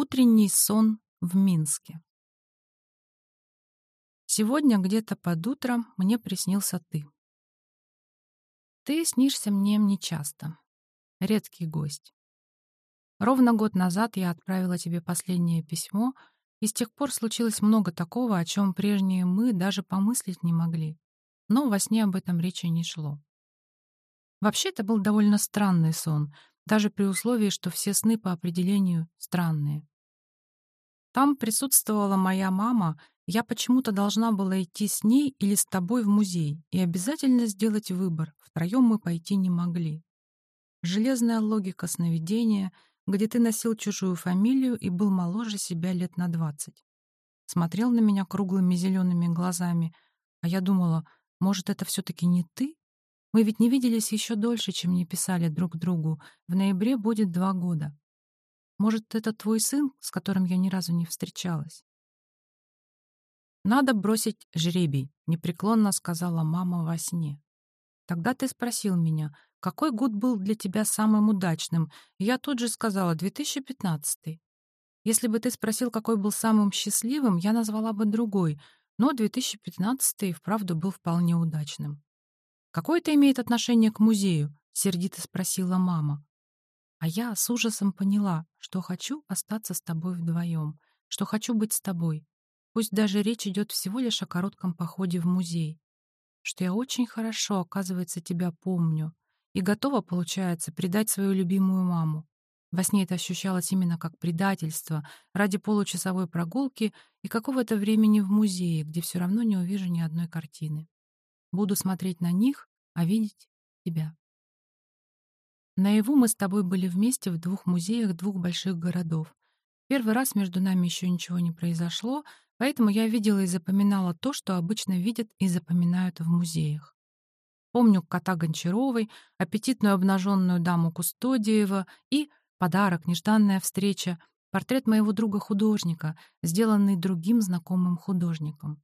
Утренний сон в Минске. Сегодня где-то под утром мне приснился ты. Ты снишься мне нечасто. Редкий гость. Ровно год назад я отправила тебе последнее письмо, и с тех пор случилось много такого, о чем прежние мы даже помыслить не могли. Но во сне об этом речи не шло. Вообще, это был довольно странный сон, даже при условии, что все сны по определению странные. Там присутствовала моя мама, я почему-то должна была идти с ней или с тобой в музей и обязательно сделать выбор, втроем мы пойти не могли. Железная логика сновидения, где ты носил чужую фамилию и был моложе себя лет на двадцать. Смотрел на меня круглыми зелеными глазами, а я думала, может, это все-таки не ты? Мы ведь не виделись еще дольше, чем не писали друг другу. В ноябре будет два года. Может, это твой сын, с которым я ни разу не встречалась? «Надо бросить жребий», — непреклонно сказала мама во сне. Тогда ты спросил меня, какой год был для тебя самым удачным, и я тут же сказала 2015. Если бы ты спросил, какой был самым счастливым, я назвала бы другой, но 2015 вправду был вполне удачным. «Какое это имеет отношение к музею?» — сердито спросила мама. А я с ужасом поняла, что хочу остаться с тобой вдвоем, что хочу быть с тобой. Пусть даже речь идет всего лишь о коротком походе в музей. Что я очень хорошо, оказывается, тебя помню и готова, получается, предать свою любимую маму. Во сне это ощущалось именно как предательство ради получасовой прогулки и какого-то времени в музее, где все равно не увижу ни одной картины. Буду смотреть на них, а видеть тебя. Наяву мы с тобой были вместе в двух музеях двух больших городов. Первый раз между нами еще ничего не произошло, поэтому я видела и запоминала то, что обычно видят и запоминают в музеях. Помню кота Гончаровой, аппетитную обнаженную даму Кустодиева и подарок, нежданная встреча, портрет моего друга-художника, сделанный другим знакомым художником.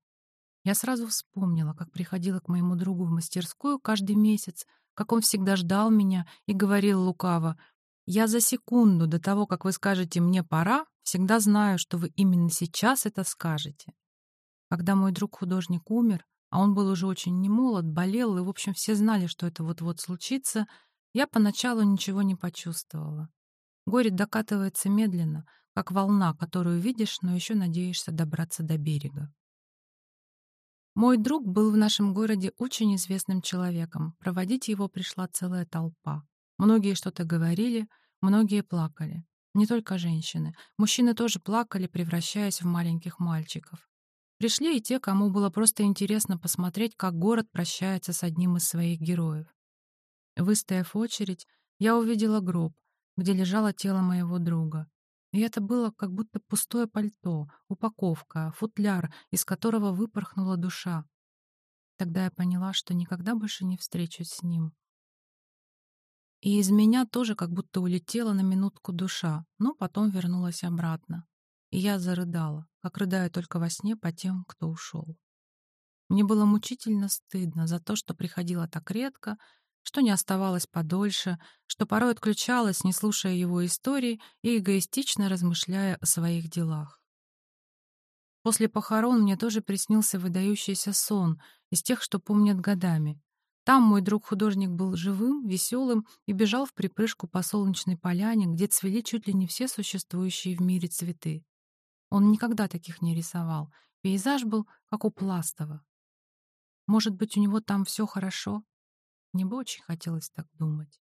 Я сразу вспомнила, как приходила к моему другу в мастерскую каждый месяц, как он всегда ждал меня и говорил лукаво, «Я за секунду до того, как вы скажете «мне пора», всегда знаю, что вы именно сейчас это скажете». Когда мой друг-художник умер, а он был уже очень немолод, болел, и, в общем, все знали, что это вот-вот случится, я поначалу ничего не почувствовала. Горе докатывается медленно, как волна, которую видишь, но еще надеешься добраться до берега. Мой друг был в нашем городе очень известным человеком. Проводить его пришла целая толпа. Многие что-то говорили, многие плакали. Не только женщины. Мужчины тоже плакали, превращаясь в маленьких мальчиков. Пришли и те, кому было просто интересно посмотреть, как город прощается с одним из своих героев. Выстояв очередь, я увидела гроб, где лежало тело моего друга. И это было как будто пустое пальто, упаковка, футляр, из которого выпорхнула душа. Тогда я поняла, что никогда больше не встречусь с ним. И из меня тоже как будто улетела на минутку душа, но потом вернулась обратно. И я зарыдала, как рыдаю только во сне по тем, кто ушел. Мне было мучительно стыдно за то, что приходила так редко, что не оставалось подольше, что порой отключалась, не слушая его истории и эгоистично размышляя о своих делах. После похорон мне тоже приснился выдающийся сон из тех, что помнят годами. Там мой друг-художник был живым, веселым и бежал в припрыжку по солнечной поляне, где цвели чуть ли не все существующие в мире цветы. Он никогда таких не рисовал. Пейзаж был как у Пластова. Может быть, у него там все хорошо, мне бы очень хотелось так думать.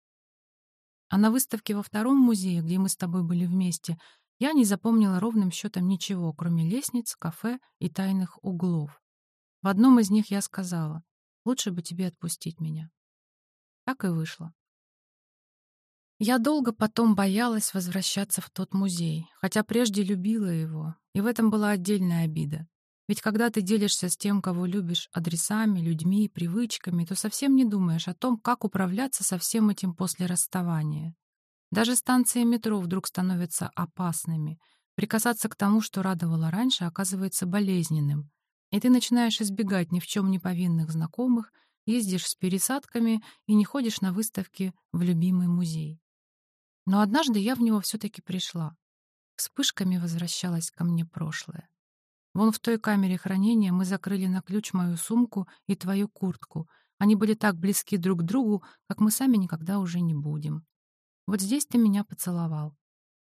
А на выставке во втором музее, где мы с тобой были вместе, я не запомнила ровным счетом ничего, кроме лестниц, кафе и тайных углов. В одном из них я сказала, лучше бы тебе отпустить меня. Так и вышло. Я долго потом боялась возвращаться в тот музей, хотя прежде любила его, и в этом была отдельная обида. Ведь когда ты делишься с тем, кого любишь, адресами, людьми, привычками, то совсем не думаешь о том, как управляться со всем этим после расставания. Даже станции метро вдруг становятся опасными. Прикасаться к тому, что радовало раньше, оказывается болезненным. И ты начинаешь избегать ни в чем не повинных знакомых, ездишь с пересадками и не ходишь на выставки в любимый музей. Но однажды я в него все-таки пришла. Вспышками возвращалось ко мне прошлое. Вон в той камере хранения мы закрыли на ключ мою сумку и твою куртку. Они были так близки друг к другу, как мы сами никогда уже не будем. Вот здесь ты меня поцеловал.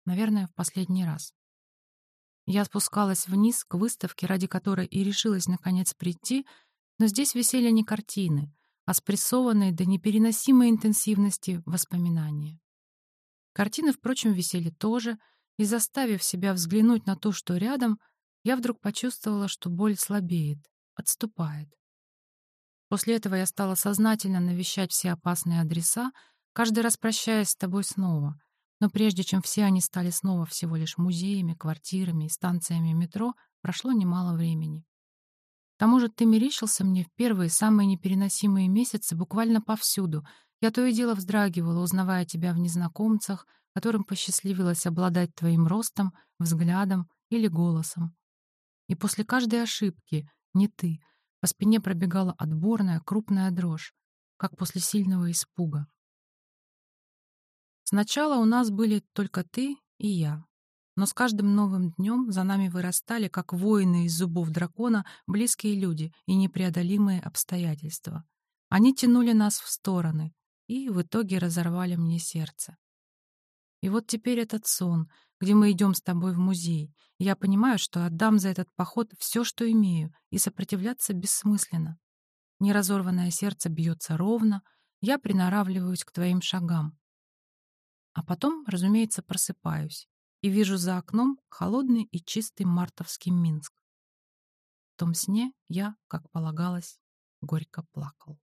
Наверное, в последний раз. Я спускалась вниз к выставке, ради которой и решилась наконец прийти, но здесь висели не картины, а спрессованные до непереносимой интенсивности воспоминания. Картины, впрочем, висели тоже, и, заставив себя взглянуть на то, что рядом, я вдруг почувствовала, что боль слабеет, отступает. После этого я стала сознательно навещать все опасные адреса, каждый раз прощаясь с тобой снова. Но прежде чем все они стали снова всего лишь музеями, квартирами и станциями метро, прошло немало времени. К тому же ты мерещился мне в первые самые непереносимые месяцы буквально повсюду. Я то и дело вздрагивала, узнавая тебя в незнакомцах, которым посчастливилось обладать твоим ростом, взглядом или голосом. И после каждой ошибки, не ты, по спине пробегала отборная крупная дрожь, как после сильного испуга. Сначала у нас были только ты и я. Но с каждым новым днем за нами вырастали, как воины из зубов дракона, близкие люди и непреодолимые обстоятельства. Они тянули нас в стороны и в итоге разорвали мне сердце. И вот теперь этот сон, где мы идем с тобой в музей. я понимаю, что отдам за этот поход все, что имею, и сопротивляться бессмысленно. Неразорванное сердце бьется ровно, я приноравливаюсь к твоим шагам. А потом, разумеется, просыпаюсь и вижу за окном холодный и чистый мартовский Минск. В том сне я, как полагалось, горько плакал.